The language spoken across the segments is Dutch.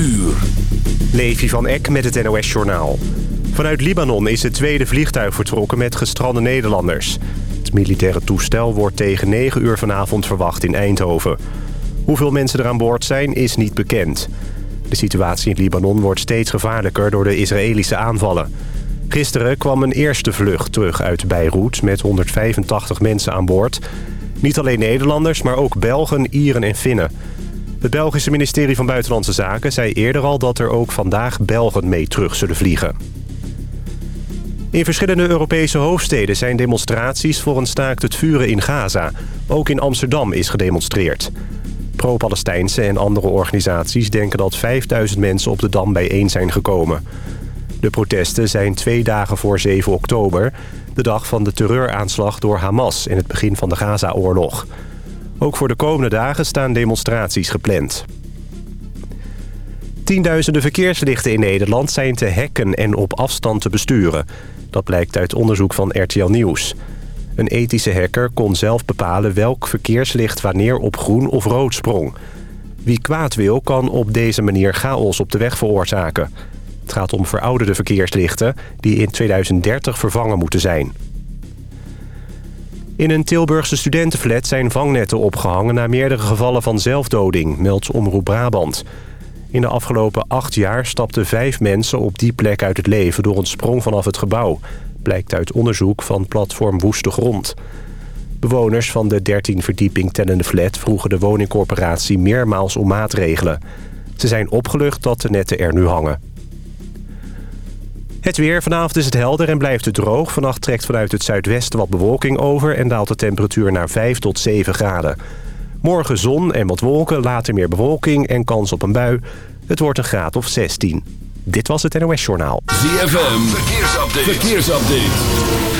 uur. Levi van Eck met het NOS-journaal. Vanuit Libanon is het tweede vliegtuig vertrokken met gestrande Nederlanders. Het militaire toestel wordt tegen 9 uur vanavond verwacht in Eindhoven. Hoeveel mensen er aan boord zijn, is niet bekend. De situatie in Libanon wordt steeds gevaarlijker door de Israëlische aanvallen. Gisteren kwam een eerste vlucht terug uit Beirut met 185 mensen aan boord. Niet alleen Nederlanders, maar ook Belgen, Ieren en Finnen. Het Belgische ministerie van Buitenlandse Zaken zei eerder al dat er ook vandaag Belgen mee terug zullen vliegen. In verschillende Europese hoofdsteden zijn demonstraties voor een staakt het vuren in Gaza. Ook in Amsterdam is gedemonstreerd. Pro-Palestijnse en andere organisaties denken dat 5000 mensen op de Dam bijeen zijn gekomen. De protesten zijn twee dagen voor 7 oktober, de dag van de terreuraanslag door Hamas in het begin van de Gaza-oorlog. Ook voor de komende dagen staan demonstraties gepland. Tienduizenden verkeerslichten in Nederland zijn te hacken en op afstand te besturen. Dat blijkt uit onderzoek van RTL Nieuws. Een ethische hacker kon zelf bepalen welk verkeerslicht wanneer op groen of rood sprong. Wie kwaad wil, kan op deze manier chaos op de weg veroorzaken. Het gaat om verouderde verkeerslichten die in 2030 vervangen moeten zijn. In een Tilburgse studentenflat zijn vangnetten opgehangen... na meerdere gevallen van zelfdoding, meldt Omroep Brabant. In de afgelopen acht jaar stapten vijf mensen op die plek uit het leven... door een sprong vanaf het gebouw, blijkt uit onderzoek van platform Woeste Grond. Bewoners van de 13 verdieping tellende flat vroegen de woningcorporatie meermaals om maatregelen. Ze zijn opgelucht dat de netten er nu hangen. Het weer. Vanavond is het helder en blijft het droog. Vannacht trekt vanuit het zuidwesten wat bewolking over... en daalt de temperatuur naar 5 tot 7 graden. Morgen zon en wat wolken, later meer bewolking en kans op een bui. Het wordt een graad of 16. Dit was het NOS Journaal. ZFM. Verkeersupdate. Verkeersupdate.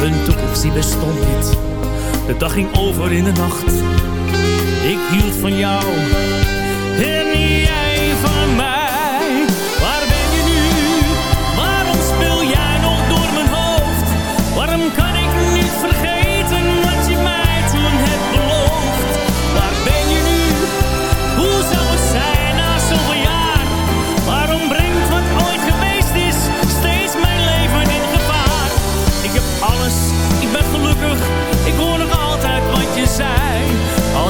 Een toekomst die bestond niet. De dag ging over in de nacht. Ik hield van jou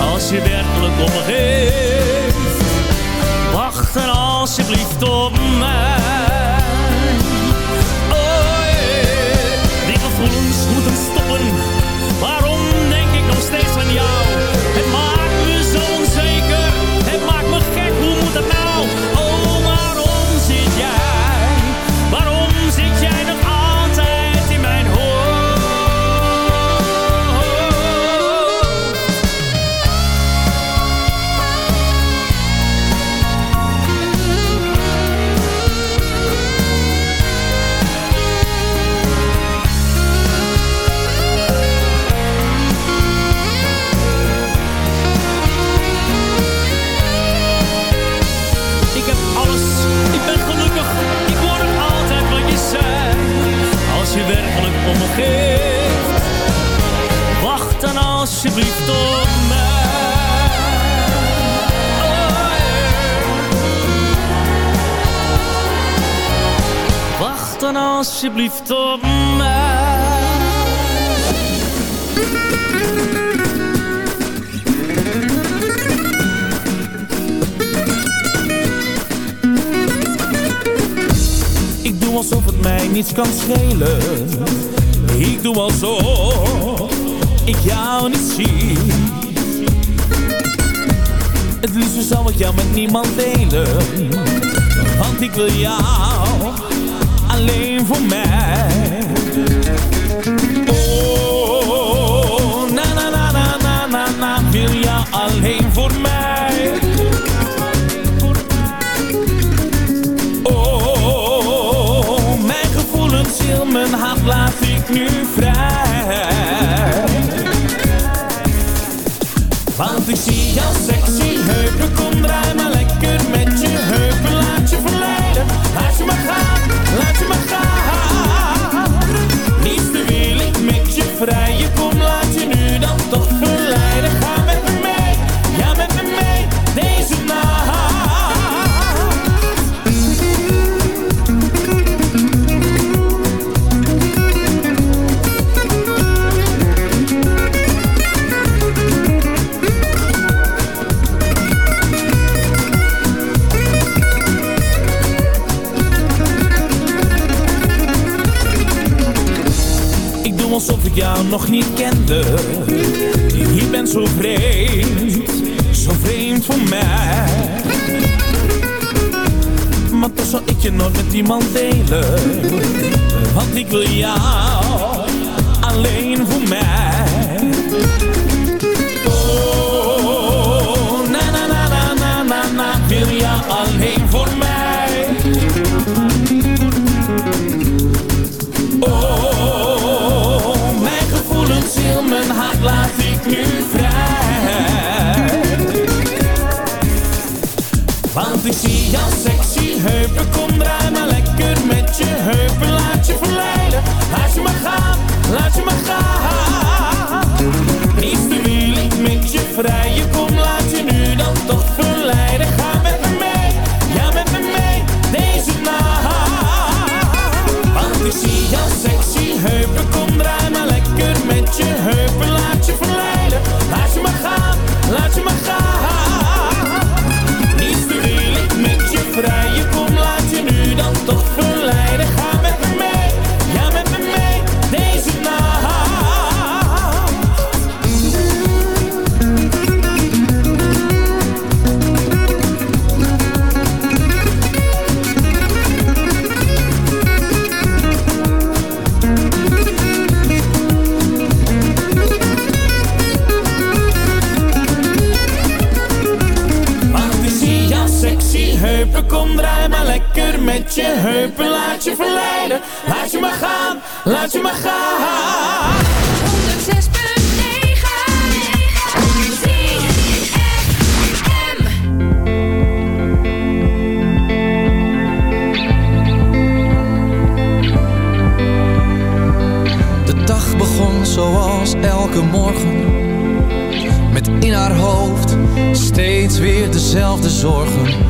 als je werkelijk op me geeft. Wacht er alsjeblieft op mij. Oh yeah. Die gevoelens moeten stoppen. Waarom denk ik nog steeds aan jou? Alsjeblieft op mij. Oh, Wacht dan alsjeblieft op mij. Ik doe alsof het mij niets kan schelen. Ik doe alsof ik jou niet zie. Het liefst zou ik jou met niemand delen. Want ik wil jou alleen voor mij. Oh, na na na na na na na, wil jou alleen voor mij. Oh, mijn gevoelens, heel mijn hart laat ik nu vrij. Ik zie jouw sexy heupen, kom draai maar nog niet kende. Je bent zo vreemd, zo vreemd voor mij. Maar toch zal ik je nooit met iemand delen. Want ik wil jou alleen voor mij. Heupen, kom draai maar lekker met je heupen. Laat je verleiden, laat je maar gaan, laat je maar gaan. Liefste wil ik met je vrijen, kom laat heupen. Laat je verleiden, laat je maar gaan, laat je maar gaan. 106.9 De dag begon zoals elke morgen Met in haar hoofd steeds weer dezelfde zorgen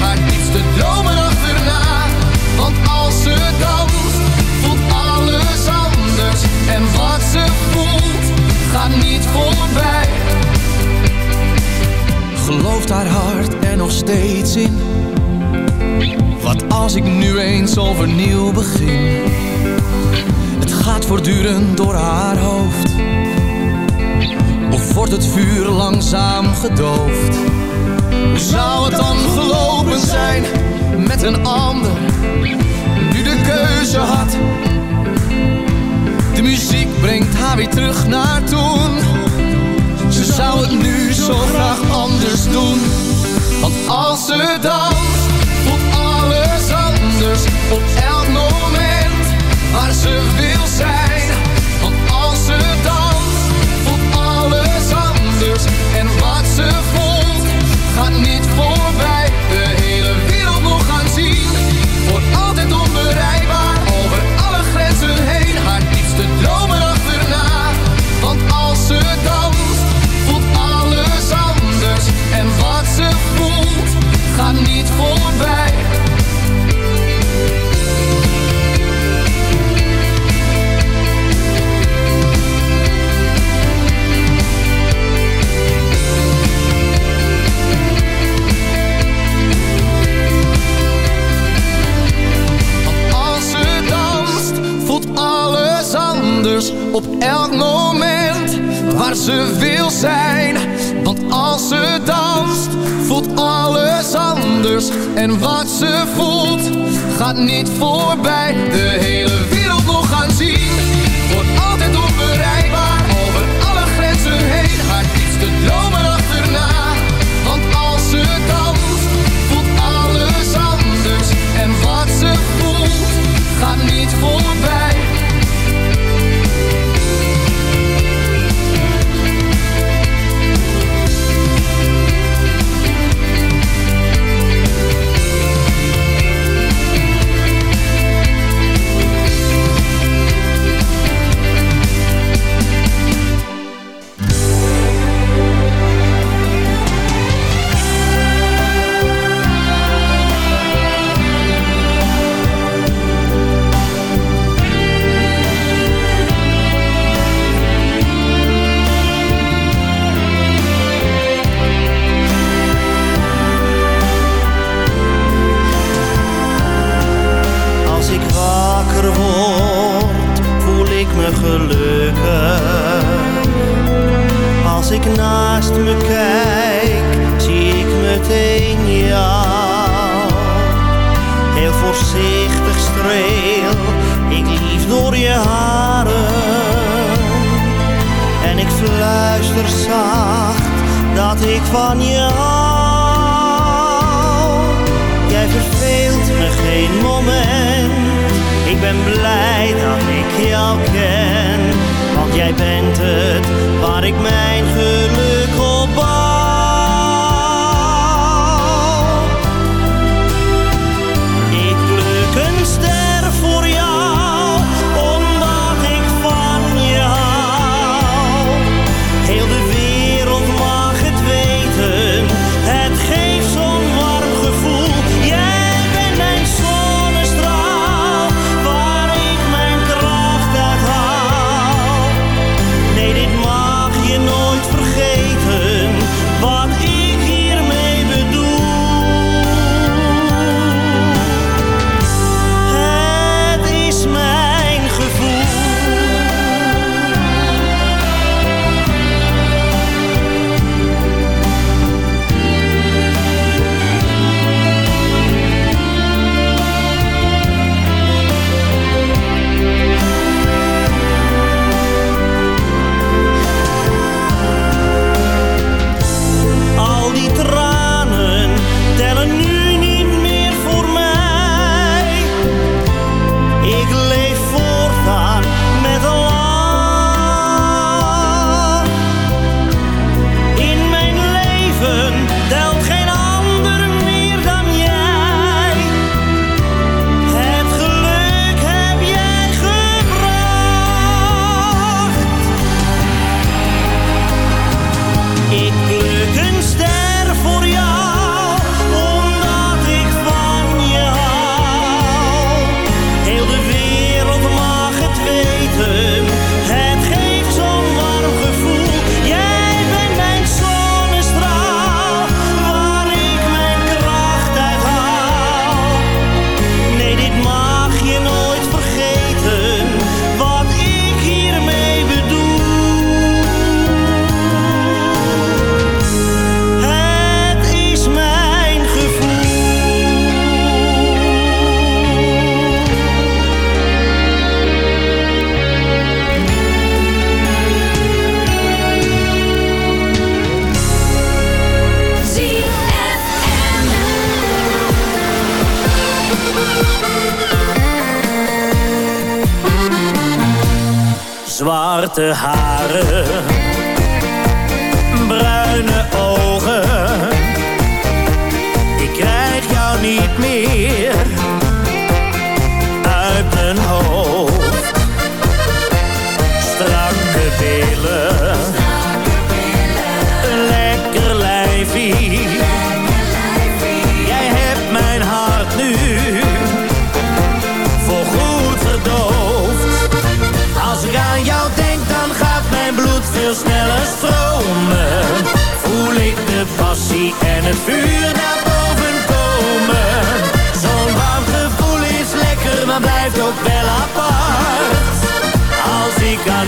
haar diepste dromen achterna. Want als ze danst, voelt alles anders. En wat ze voelt, gaat niet voorbij. Gelooft haar hart nog steeds in? Wat als ik nu eens overnieuw begin? Het gaat voortdurend door haar hoofd. Of wordt het vuur langzaam gedooft. Hoe zou het dan gelopen zijn met een ander, nu de keuze had? De muziek brengt haar weer terug naar toen. Ze zou het nu zo graag anders doen. Als ze danst, voelt alles anders op elk moment waar ze wil zijn. Voorzichtig streel ik lief door je haren. En ik fluister zacht dat ik van je hou. Jij verveelt me geen moment. Ik ben blij dat ik jou ken. Want jij bent het waar ik mijn geluk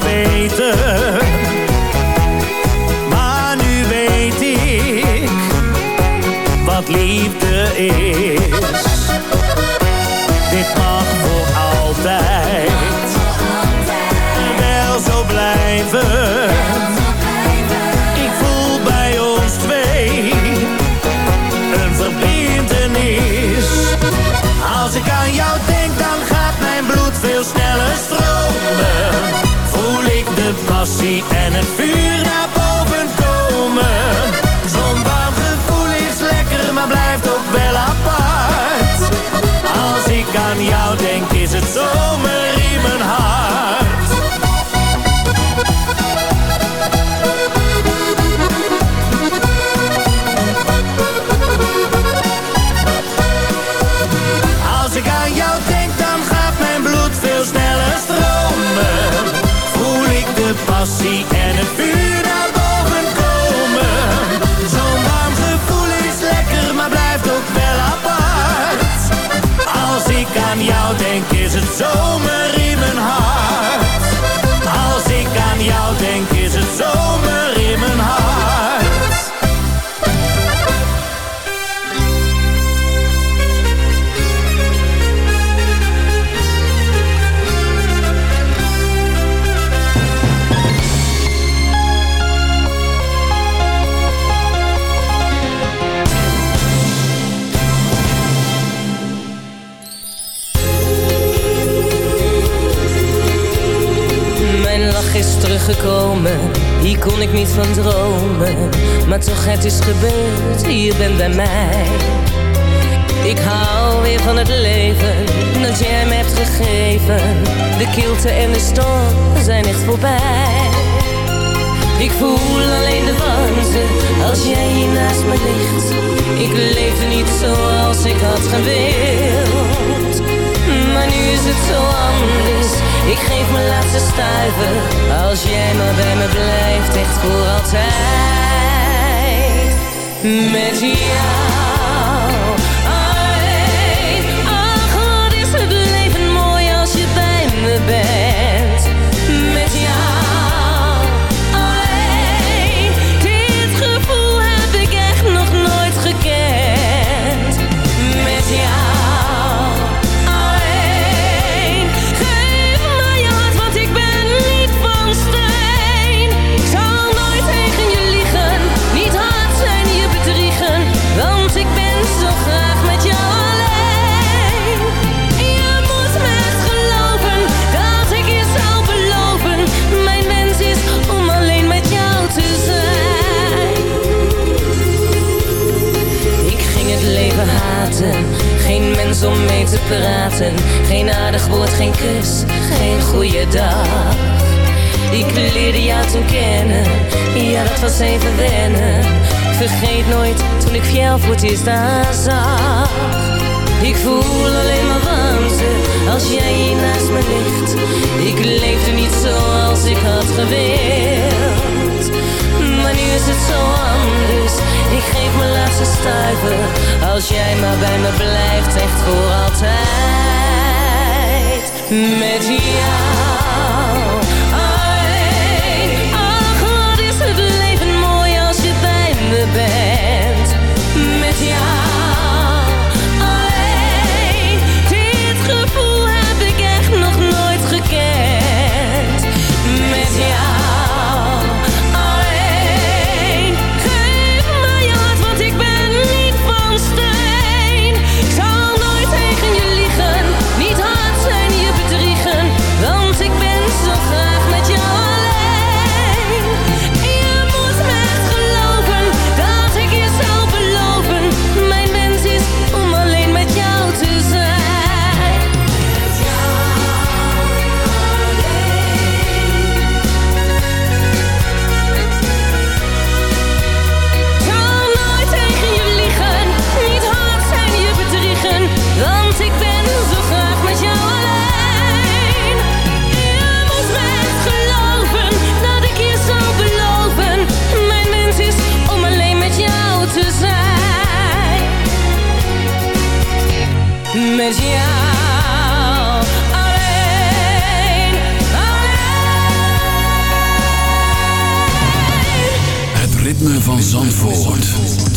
geweten. Maar nu weet ik wat liefde is. Dit mag voor altijd wel zo blijven. Ik voel bij ons twee een verbintenis. Als ik aan jou denk, dan gaat mijn bloed veel sneller stromen. De passie en het vuur naar boven komen. Zo'n warm gevoel is lekker, maar blijft ook wel apart. Als ik aan jou denk, is het zomer bent bij mij. Ik hou weer van het leven dat jij me hebt gegeven. De kilte en de storm zijn echt voorbij. Ik voel alleen de warmte als jij hier naast me ligt. Ik leefde niet zoals ik had gewild. Maar nu is het zo anders. Ik geef mijn laatste stuiver als jij maar bij me blijft, echt voor altijd. Met. Om mee te praten. Geen aardig woord, geen kus, geen goede dag. Ik leerde jou toen kennen, ja dat was even wennen. Vergeet nooit toen ik jou voor het eerst zag. Ik voel alleen maar warmte als jij hier naast me ligt. Ik leefde niet zoals ik had gewild. Maar nu is het zo anders. Ik geef mijn laatste stuiver als jij maar bij me blijft, echt voor altijd. Met jou. met jou. Alleen, alleen. Het ritme van Zandvoort. Zandvoort.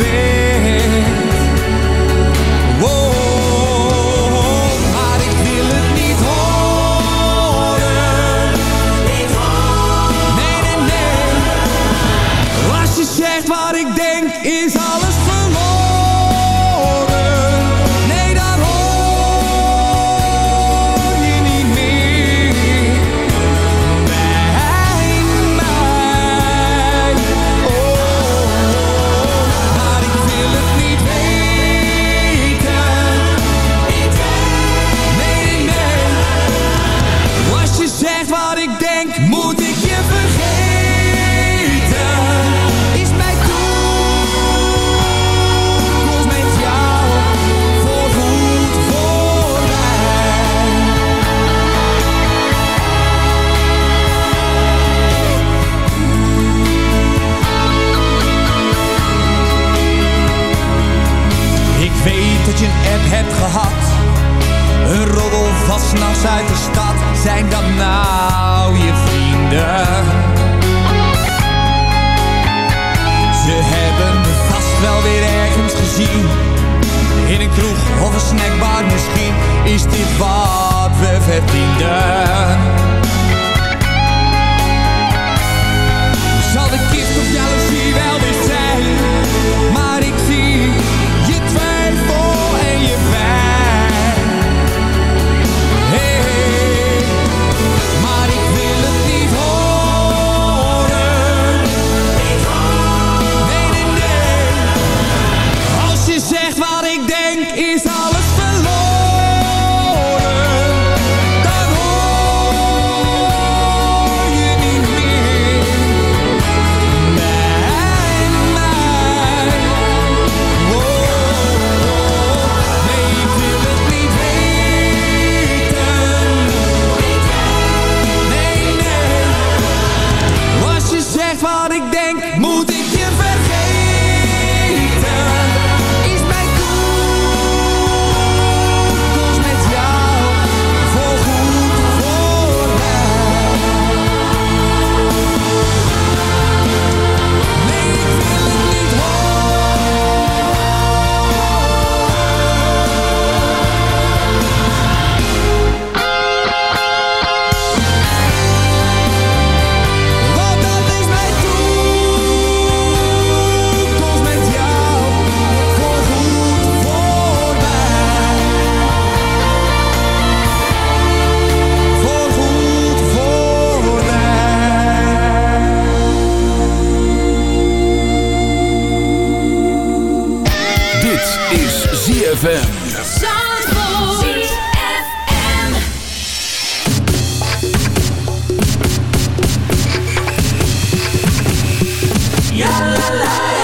baby Heb gehad. Een roddel vast nachts uit de stad, zijn dat nou je vrienden? Ze hebben me vast wel weer ergens gezien. In een kroeg of een snackbar misschien, is dit wat we verdienden? Jij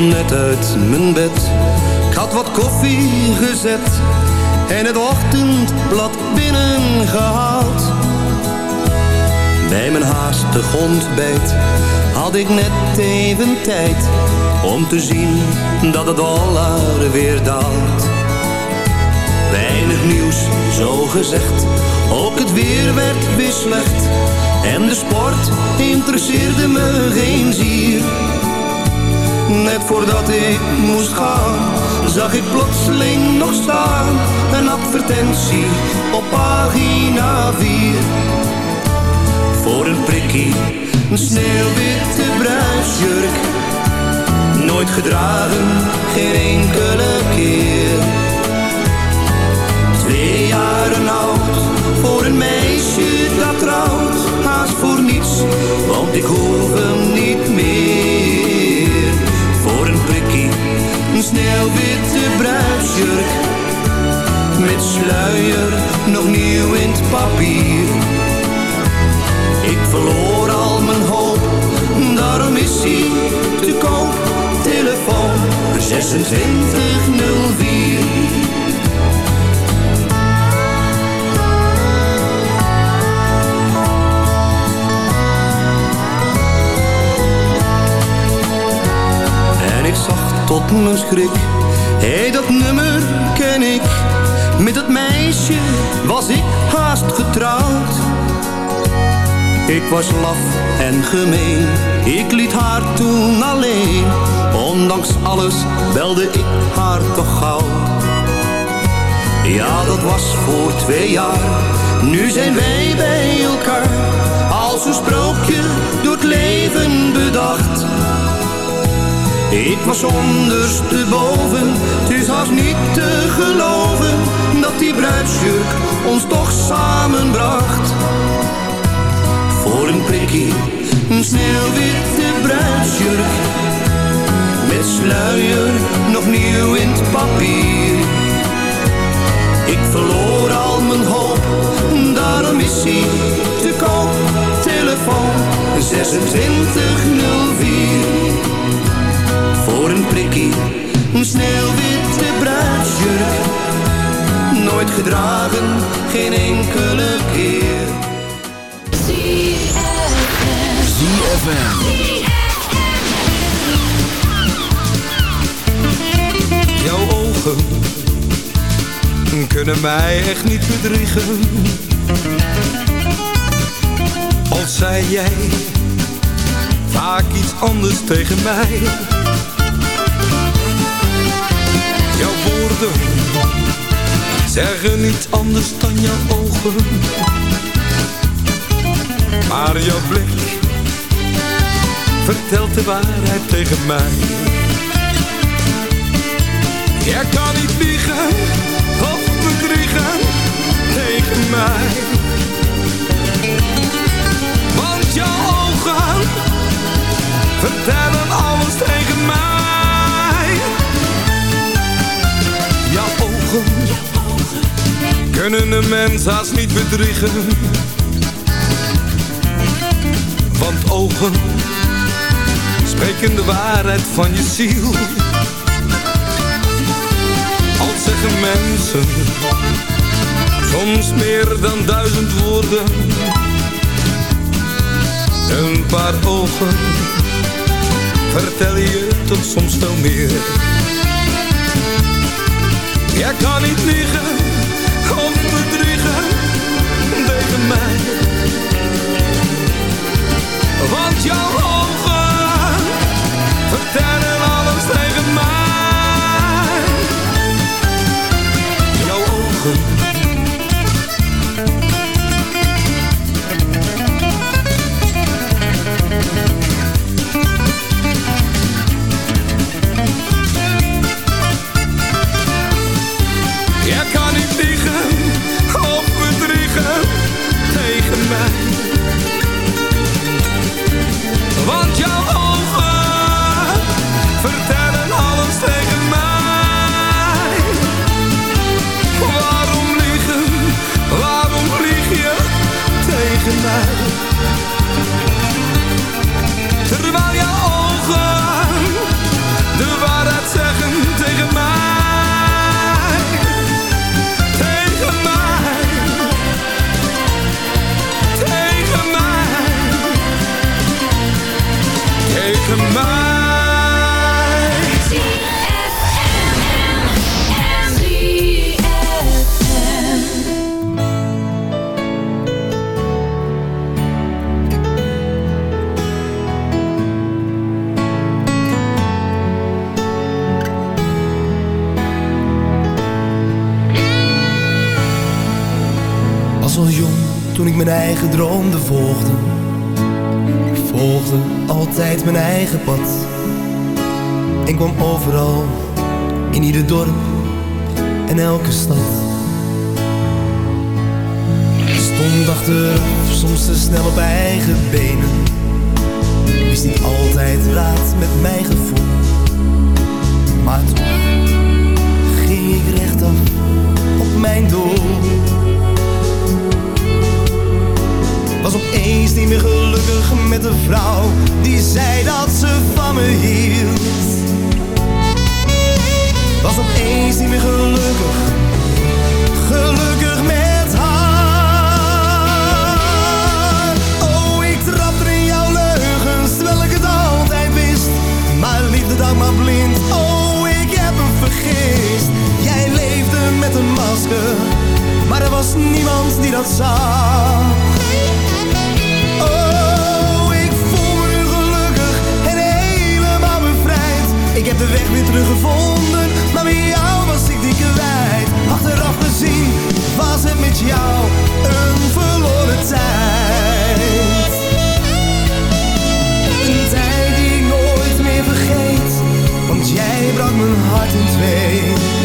kwam net uit mijn bed, ik had wat koffie gezet en het ochtendblad binnengehaald. Bij mijn haastig ontbijt had ik net even tijd om te zien dat het dollar weer daalt. Weinig nieuws, zo gezegd, ook het weer werd weer slecht en de sport interesseerde me geen zier. Net voordat ik moest gaan, zag ik plotseling nog staan. Een advertentie op pagina 4. Voor een prikkie, een sneeuwwitte bruisjurk. Nooit gedragen, geen enkele keer. Twee jaren oud, voor een meisje dat trouwt. Haast voor niets, want ik hoef hem niet meer een sneeuwwitte bruidsjurk. Met sluier, nog nieuw in het papier. Ik verloor al mijn hoop, daarom is hij te koop. Telefoon 2604. Tot mijn schrik, hé dat nummer ken ik. Met dat meisje was ik haast getrouwd. Ik was laf en gemeen, ik liet haar toen alleen. Ondanks alles belde ik haar toch gauw. Ja, dat was voor twee jaar, nu zijn wij bij elkaar. Als een sprookje door het leven bedacht. Ik was ondersteboven, het is haast niet te geloven Dat die bruidsjurk ons toch samenbracht. Voor een prikkie, een sneeuwwitte bruidsjurk Met sluier, nog nieuw in het papier. Ik verloor al mijn hoop, daarom is hij te koop. Telefoon 2604 voor een prikkie, een sneeuwwitte bruidsjurk. Nooit gedragen, geen enkele keer. ZFM. Jouw ogen kunnen mij echt niet bedriegen. Al zei jij vaak iets anders tegen mij. Jouw woorden zeggen niets anders dan jouw ogen. Maar jouw blik vertelt de waarheid tegen mij. Jij kan niet liegen of bedriegen tegen mij. Kunnen een mens haast niet bedriegen. Want ogen spreken de waarheid van je ziel. Al zeggen mensen soms meer dan duizend woorden. Een paar ogen vertellen je tot soms veel meer. Jij kan niet liegen mij. Want jouw ogen vertellen tegen mijn eigen droomde volgde. Ik volgde altijd mijn eigen pad. En kwam overal, in ieder dorp en elke stad. Stond achteraf, soms te snel op eigen benen. Wist niet altijd raad met mijn gevoel. Maar toch ging ik rechtaf op mijn doel. Was opeens niet meer gelukkig met de vrouw Die zei dat ze van me hield. Was opeens niet meer gelukkig Gelukkig met haar. Oh, ik trapte in jouw leugens Terwijl ik het altijd wist. Maar liefde dan maar blind. Oh, ik heb me vergist. Jij leefde met een masker Maar er was niemand die dat zag Ik heb de weg weer teruggevonden, maar met jou was ik die kwijt. Achteraf gezien was het met jou een verloren tijd. Een tijd die ik nooit meer vergeet, want jij brak mijn hart in twee.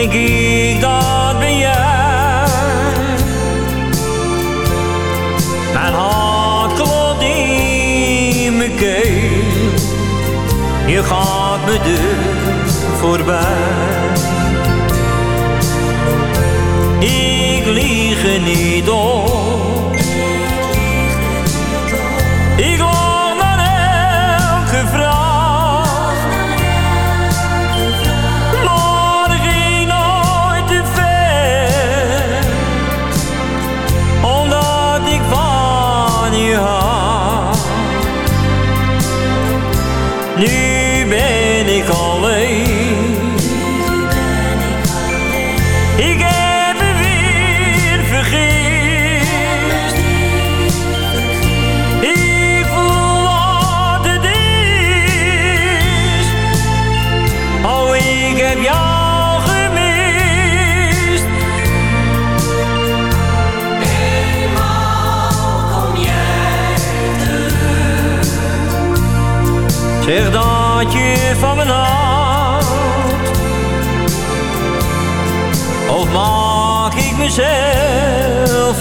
Denk ik dat ben jij Mijn hart klopt in mijn keel. Je gaat me deur voorbij. Ik lieg er niet op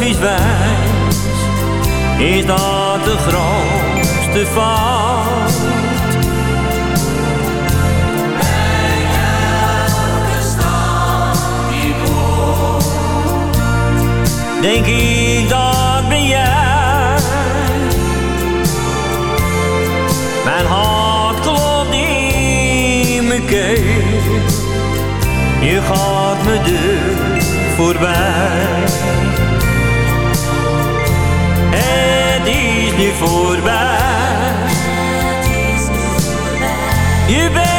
iets wijs? Is dat de grootste fout? Denk ik dat ben jij Mijn hart klopt in mijn keel Je gaat me deur voorbij. Het is nu voorbij. Je bent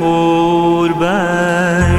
voorbij Wij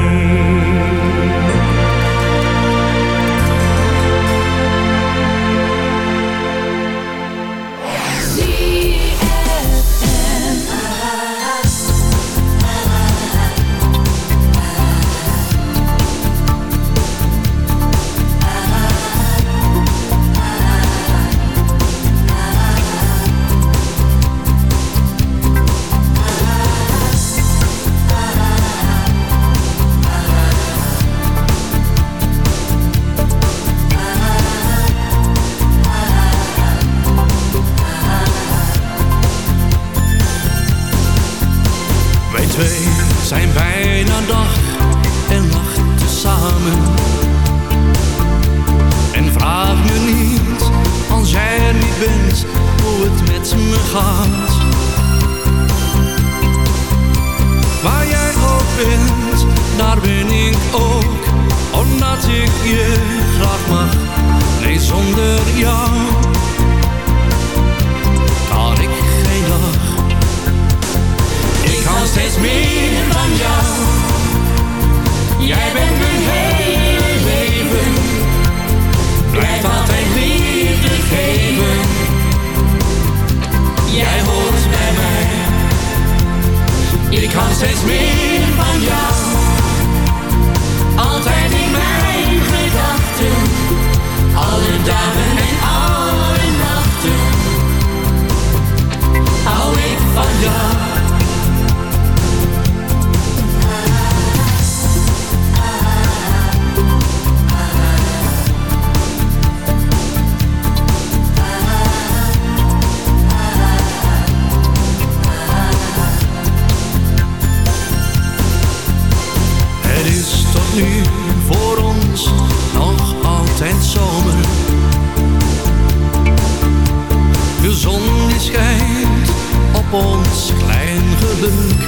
klein geluk.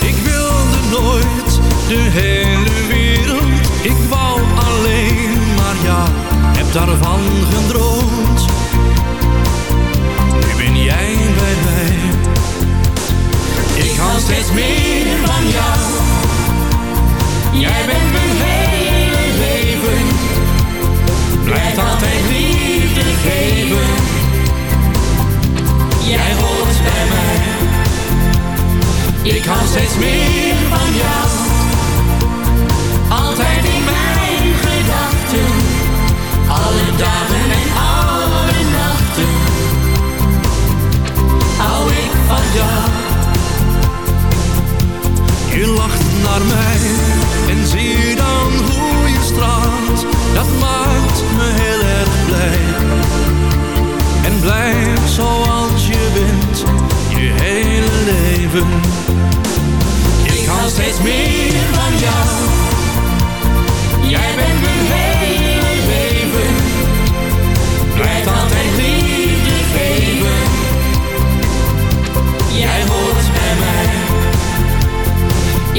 Ik wilde nooit de hele wereld. Ik wou alleen maar ja, heb daarvan gedroomd. Hou steeds meer van jou. Altijd in mijn gedachten. Alle dagen en alle nachten. Hou ik van jou. Je lacht naar mij en zie dan hoe je straalt. Dat maakt me heel erg blij. En blijf zoals je bent, je hele leven. Steeds meer van jou. Jij bent mijn hele leven. Blijft altijd liefde geven. Jij hoort bij mij.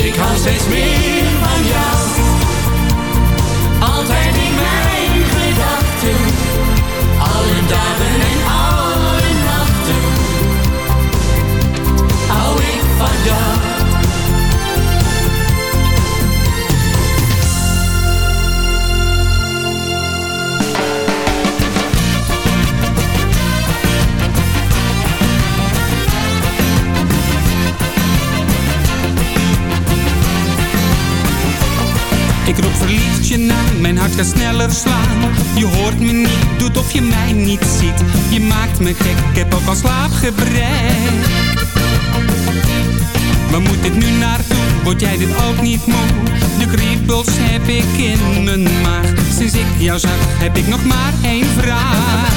Ik hou steeds meer van jou. Mijn hart gaat sneller slaan. Je hoort me niet, doet of je mij niet ziet. Je maakt me gek, ik heb ook al slaapgebrek. Waar moet dit nu naartoe? Word jij dit ook niet moe? De kriebels heb ik in mijn maag. Sinds ik jou zag, heb ik nog maar één vraag.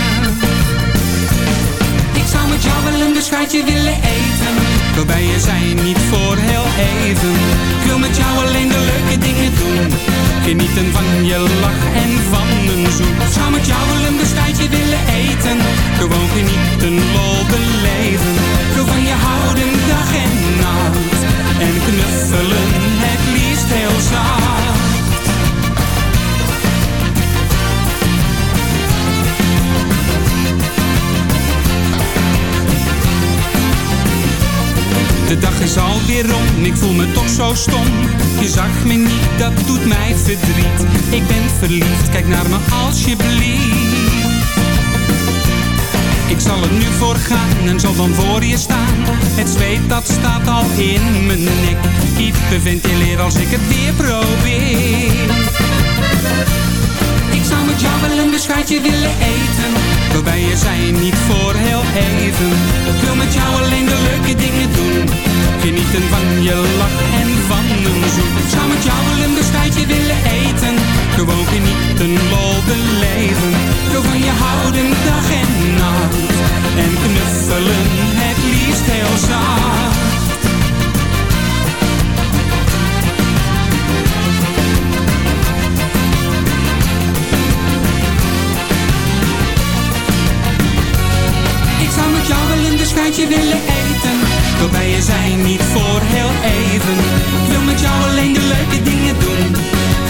Ik zou met jou wel een beschuitje willen eten Waarbij je zijn, niet voor heel even. Ik wil met jou alleen de leuke dingen doen. Genieten van je lach en van een zoen. Zou met jou wel een beschuitje willen eten. Gewoon genieten, lol beleven. Ik van je houden dag en nacht. En knuffelen, het liefst heel zacht De dag is alweer rond, ik voel me toch zo stom. Je zag me niet, dat doet mij verdriet. Ik ben verliefd, kijk naar me alsjeblieft. Ik zal er nu voor gaan en zal dan voor je staan. Het zweet dat staat al in mijn nek. Hyperventileer als ik het weer probeer. Ik zou met jou wel een beschuitje willen eten Waarbij je zijn niet voor heel even. Ik wil met jou alleen de leuke dingen doen. Genieten van je lach en van een zoen zou met jou wel een beschuitje willen eten. Gewoon genieten, lol beleven. Ik wil van je houden dag en nacht. En knuffelen het liefst heel zacht een beschuitje willen eten. Waarbij je zijn niet voor heel even. Ik wil met jou alleen de leuke dingen doen.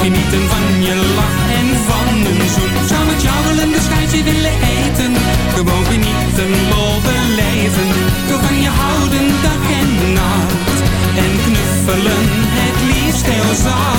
Genieten van je lach en van een zoen. Zou met jou wel een beschuitje willen eten. Gewoon genieten, lol beleven. Ik wil van je houden dag en nacht. En knuffelen het liefst heel zacht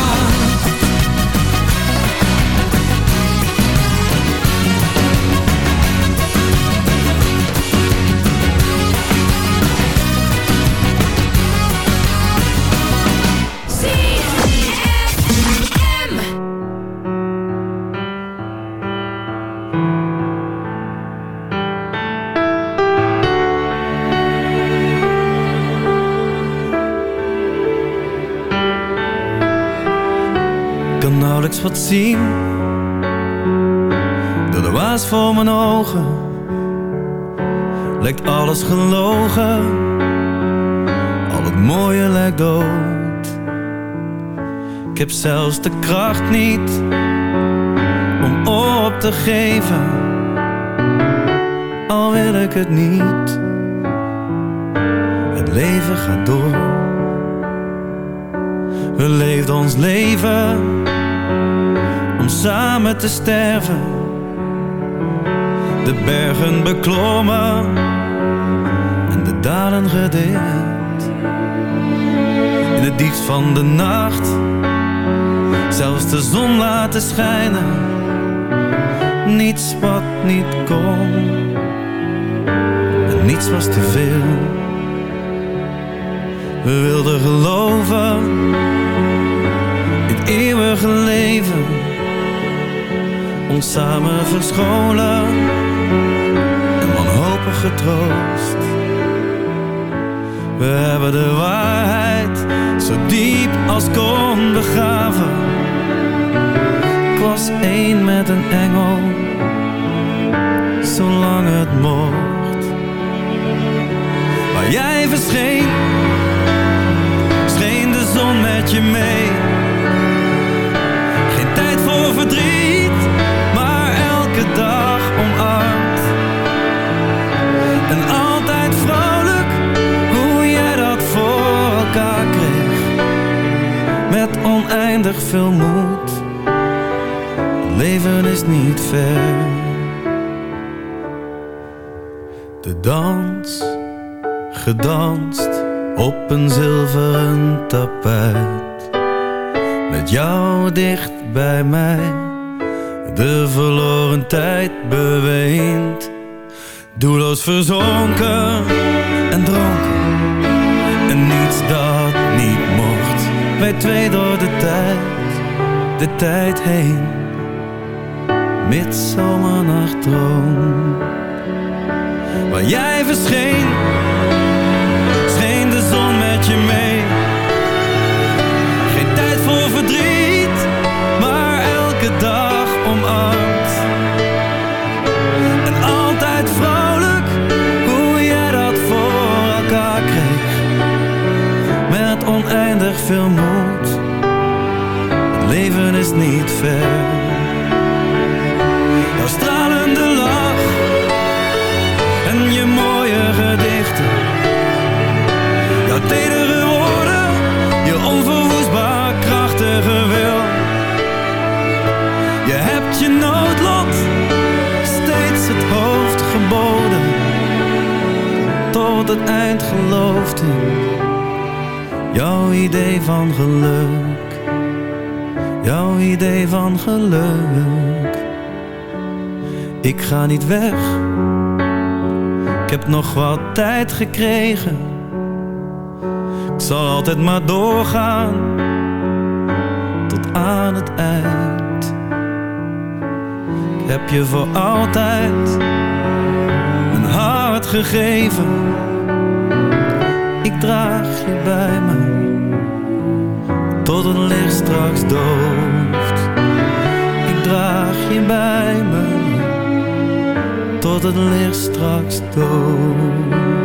Lijkt alles gelogen. Al het mooie lijkt dood. Ik heb zelfs de kracht niet Om op te geven. Al wil ik het niet. Het leven gaat door. We leefden ons leven om samen te sterven. De bergen beklommen en de dalen gedeeld. In het diepst van de nacht zelfs de zon laten schijnen. Niets wat niet kon en niets was te veel. We wilden geloven in eeuwige leven. Ons samen verscholen We hebben de waarheid zo diep als kon begraven. Ik was één met een engel, zolang het mocht. Maar jij verscheen scheen de zon met je mee. Geen tijd voor verdriet, maar elke dag oneindig veel moed, het leven is niet ver. De dans, gedanst op een zilveren tapijt. Met jou dicht bij mij, de verloren tijd beweend. Doelloos verzonken en dronken, en niets mocht. Wij twee door de tijd, de tijd heen, midzomernachtdroom. Waar jij verscheen met je mee. Geen tijd voor verdriet, maar elke dag omarmd. Veel moed, het leven is niet ver. Jouw stralende lach en je mooie gedichten jouw tedere woorden, je onverwoestbaar krachtige wil. Je hebt je noodlot steeds het hoofd geboden. Tot het eind geloofde jouw idee van geluk. Jouw idee van geluk. Ik ga niet weg. Ik heb nog wat tijd gekregen ik zal altijd maar doorgaan tot aan het eind. Ik heb je voor altijd een hart gegeven. Ik draag je bij me tot het licht straks dooft. Ik draag je bij me tot het licht straks dooft.